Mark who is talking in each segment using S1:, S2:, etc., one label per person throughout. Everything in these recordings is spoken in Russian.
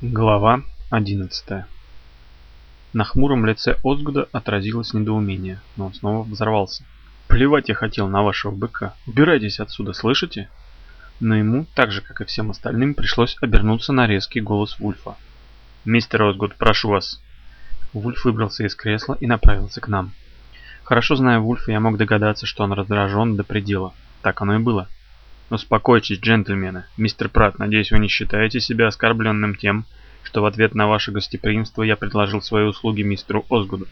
S1: Глава 11 На хмуром лице Озгуда отразилось недоумение, но он снова взорвался. «Плевать я хотел на вашего быка. Убирайтесь отсюда, слышите?» Но ему, так же как и всем остальным, пришлось обернуться на резкий голос Вульфа. «Мистер Озгуд, прошу вас». Вульф выбрался из кресла и направился к нам. Хорошо зная Вульфа, я мог догадаться, что он раздражен до предела. Так оно и было. Успокойтесь, джентльмены. Мистер Пратт, надеюсь, вы не считаете себя оскорбленным тем, что в ответ на ваше гостеприимство я предложил свои услуги мистеру Озгуду.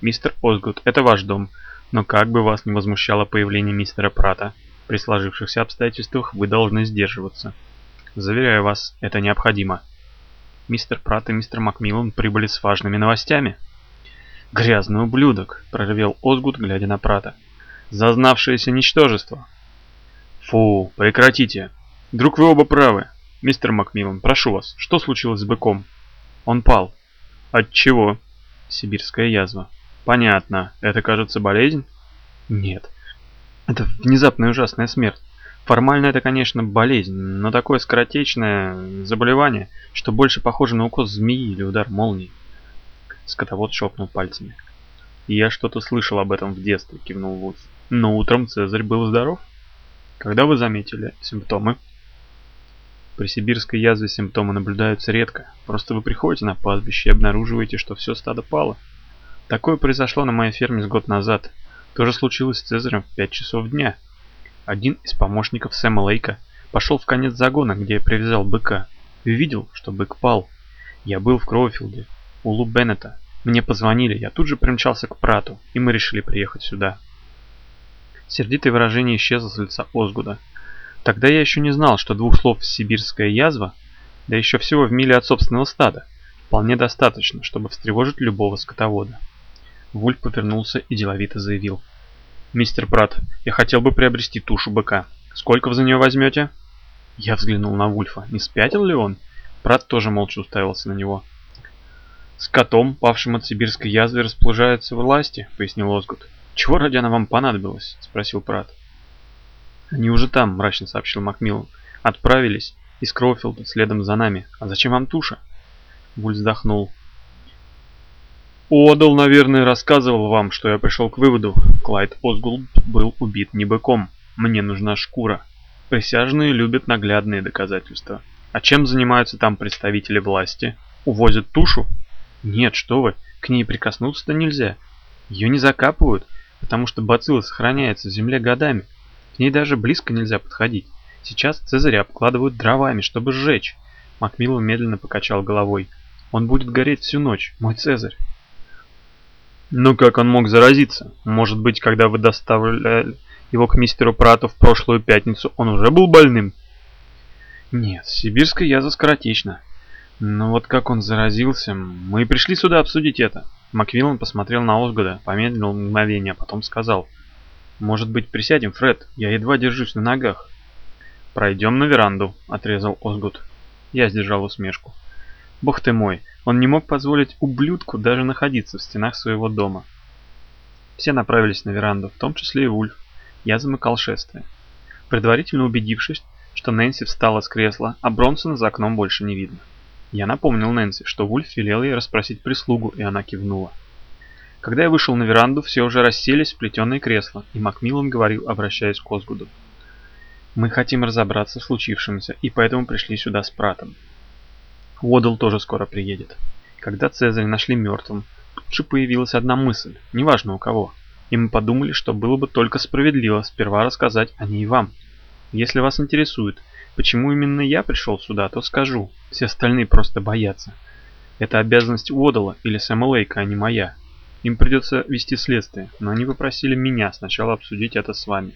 S1: Мистер Озгуд, это ваш дом, но как бы вас не возмущало появление мистера Прата, при сложившихся обстоятельствах вы должны сдерживаться. Заверяю вас, это необходимо. Мистер Прат и мистер Макмиллан прибыли с важными новостями. «Грязный ублюдок!» – проревел Озгуд, глядя на Прата. «Зазнавшееся ничтожество! Фу, прекратите. Друг, вы оба правы. Мистер Макмиллан, прошу вас, что случилось с быком? Он пал. От чего? Сибирская язва. Понятно. Это, кажется, болезнь? Нет. Это внезапная ужасная смерть. Формально это, конечно, болезнь, но такое скоротечное заболевание, что больше похоже на укус змеи или удар молнии. Скотовод шепнул пальцами. «Я что-то слышал об этом в детстве», — кивнул Вудс. «Но утром Цезарь был здоров?» Когда вы заметили симптомы? При сибирской язве симптомы наблюдаются редко. Просто вы приходите на пастбище и обнаруживаете, что все стадо пало. Такое произошло на моей ферме с год назад. То же случилось с Цезарем в 5 часов дня. Один из помощников Сэма Лейка пошел в конец загона, где я привязал быка, и увидел, что бык пал. Я был в Кроуфилде, у Лу Беннета. Мне позвонили, я тут же примчался к Прату, и мы решили приехать сюда. Сердитое выражение исчезло с лица Озгуда. Тогда я еще не знал, что двух слов «сибирская язва», да еще всего в миле от собственного стада, вполне достаточно, чтобы встревожить любого скотовода. Вульф повернулся и деловито заявил. «Мистер Прат, я хотел бы приобрести тушу быка. Сколько вы за нее возьмете?» Я взглянул на Вульфа. Не спятил ли он? Прат тоже молча уставился на него. «С котом, павшим от сибирской язвы, расположаются власти», — пояснил Озгуд. «Чего ради она вам понадобилась?» – спросил Прат. «Они уже там», – мрачно сообщил Макмиллан. «Отправились из Кроуфилда следом за нами. А зачем вам туша?» Буль вздохнул. «Одал, наверное, рассказывал вам, что я пришел к выводу. Клайд Озгулд был убит не быком. Мне нужна шкура. Присяжные любят наглядные доказательства. А чем занимаются там представители власти? Увозят тушу? Нет, что вы, к ней прикоснуться-то нельзя. Ее не закапывают, потому что бацилла сохраняется в земле годами. К ней даже близко нельзя подходить. Сейчас Цезаря обкладывают дровами, чтобы сжечь. Макмиллан медленно покачал головой. Он будет гореть всю ночь, мой Цезарь. Ну как он мог заразиться? Может быть, когда вы доставляли его к мистеру Прату в прошлую пятницу, он уже был больным? Нет, сибирская язва скоротечна. Но вот как он заразился, мы пришли сюда обсудить это. Маквиллан посмотрел на Озгода, помедлил мгновение, а потом сказал. «Может быть, присядем, Фред? Я едва держусь на ногах». «Пройдем на веранду», — отрезал Озгуд. Я сдержал усмешку. Бог ты мой, он не мог позволить ублюдку даже находиться в стенах своего дома. Все направились на веранду, в том числе и Вульф. Я замыкал шествие. Предварительно убедившись, что Нэнси встала с кресла, а Бронсона за окном больше не видно. Я напомнил Нэнси, что Вульф велел ей расспросить прислугу, и она кивнула. Когда я вышел на веранду, все уже расселись в плетеные кресла, и Макмиллан говорил, обращаясь к Озгуду. «Мы хотим разобраться в случившемся, и поэтому пришли сюда с Пратом. Уодл тоже скоро приедет. Когда Цезаря нашли мертвым, тут же появилась одна мысль, неважно у кого, и мы подумали, что было бы только справедливо сперва рассказать о ней вам. Если вас интересует, Почему именно я пришел сюда, то скажу. Все остальные просто боятся. Это обязанность Уодала или Сэма Лейка, а не моя. Им придется вести следствие, но они попросили меня сначала обсудить это с вами.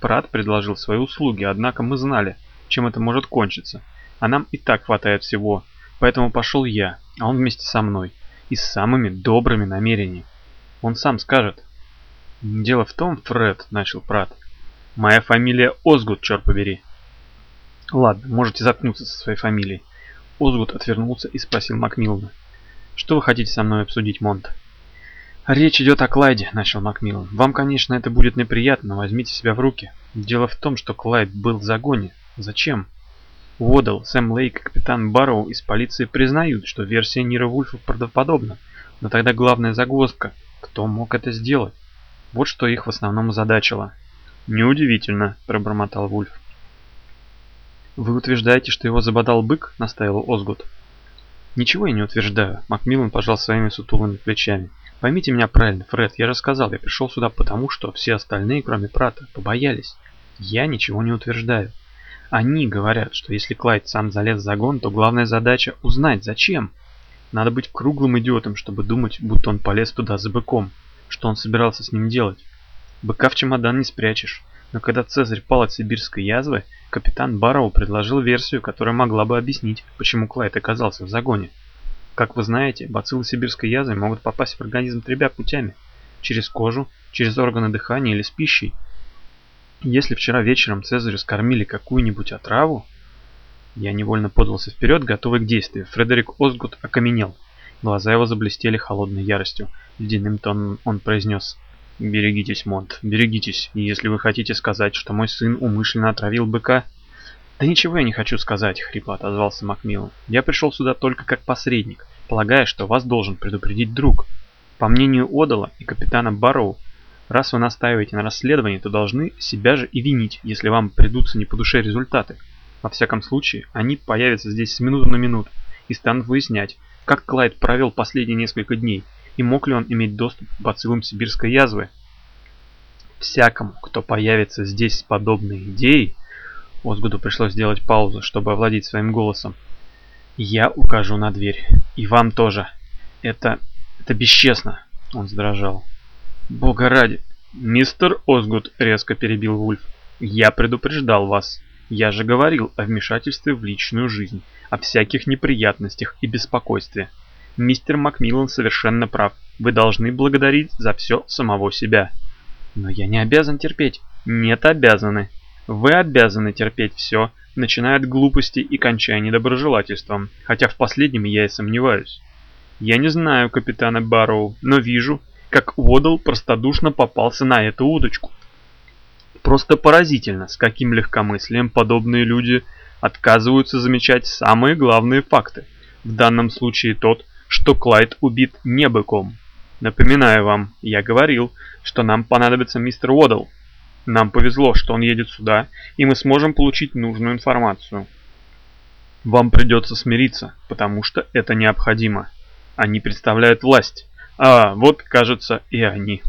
S1: Прат предложил свои услуги, однако мы знали, чем это может кончиться. А нам и так хватает всего. Поэтому пошел я, а он вместе со мной. И с самыми добрыми намерениями. Он сам скажет. «Дело в том, Фред», — начал Прат. «Моя фамилия Озгуд, черт побери. Ладно, можете заткнуться со своей фамилией. Озгуд отвернулся и спросил Макмиллана. Что вы хотите со мной обсудить, Монт? Речь идет о Клайде, начал Макмиллан. Вам, конечно, это будет неприятно, но возьмите себя в руки. Дело в том, что Клайд был в загоне. Зачем? Уодл, Сэм Лейк и капитан Барроу из полиции признают, что версия Нира Вульфа правдоподобна. Но тогда главная загвоздка – кто мог это сделать? Вот что их в основном озадачило. «Неудивительно», – пробормотал Вульф. «Вы утверждаете, что его забодал бык?» – настаивал Озгут. «Ничего я не утверждаю», – Макмиллан пожал своими сутулыми плечами. «Поймите меня правильно, Фред, я же сказал, я пришел сюда потому, что все остальные, кроме Прата, побоялись. Я ничего не утверждаю. Они говорят, что если Клайд сам залез в загон, то главная задача – узнать, зачем. Надо быть круглым идиотом, чтобы думать, будто он полез туда за быком. Что он собирался с ним делать? Быка в чемодан не спрячешь. Но когда Цезарь пал от сибирской язвы, капитан Барроу предложил версию, которая могла бы объяснить, почему Клайд оказался в загоне. Как вы знаете, бациллы сибирской язвы могут попасть в организм тремя путями. Через кожу, через органы дыхания или с пищей. Если вчера вечером Цезарю скормили какую-нибудь отраву... Я невольно подался вперед, готовый к действию. Фредерик Озгут окаменел. Глаза его заблестели холодной яростью. Ледяным тоном он произнес «Берегитесь, Монт, берегитесь, если вы хотите сказать, что мой сын умышленно отравил быка...» «Да ничего я не хочу сказать», — хрипло отозвался Макмиллан. «Я пришел сюда только как посредник, полагая, что вас должен предупредить друг. По мнению Одала и капитана Барроу, Раз вы настаиваете на расследовании, то должны себя же и винить, если вам придутся не по душе результаты. Во всяком случае, они появятся здесь с минуты на минуту и станут выяснять, как Клайд провел последние несколько дней и мог ли он иметь доступ к бациллам сибирской язвы. Всякому, кто появится здесь с подобной идеей, Озгуду пришлось сделать паузу, чтобы овладеть своим голосом. Я укажу на дверь. И вам тоже. Это... это бесчестно. Он задрожал. «Бога ради!» «Мистер Озгуд», — резко перебил Вульф, — «я предупреждал вас. Я же говорил о вмешательстве в личную жизнь, о всяких неприятностях и беспокойстве. Мистер Макмиллан совершенно прав. Вы должны благодарить за все самого себя». «Но я не обязан терпеть». «Нет, обязаны. Вы обязаны терпеть все, начиная от глупости и кончая недоброжелательством, хотя в последнем я и сомневаюсь. Я не знаю капитана Барроу, но вижу, как Уодл простодушно попался на эту удочку. Просто поразительно, с каким легкомыслием подобные люди отказываются замечать самые главные факты. В данном случае тот, что Клайд убит не быком. Напоминаю вам, я говорил, что нам понадобится мистер Уодл. Нам повезло, что он едет сюда, и мы сможем получить нужную информацию. Вам придется смириться, потому что это необходимо. Они представляют власть, а, вот, кажется, и они.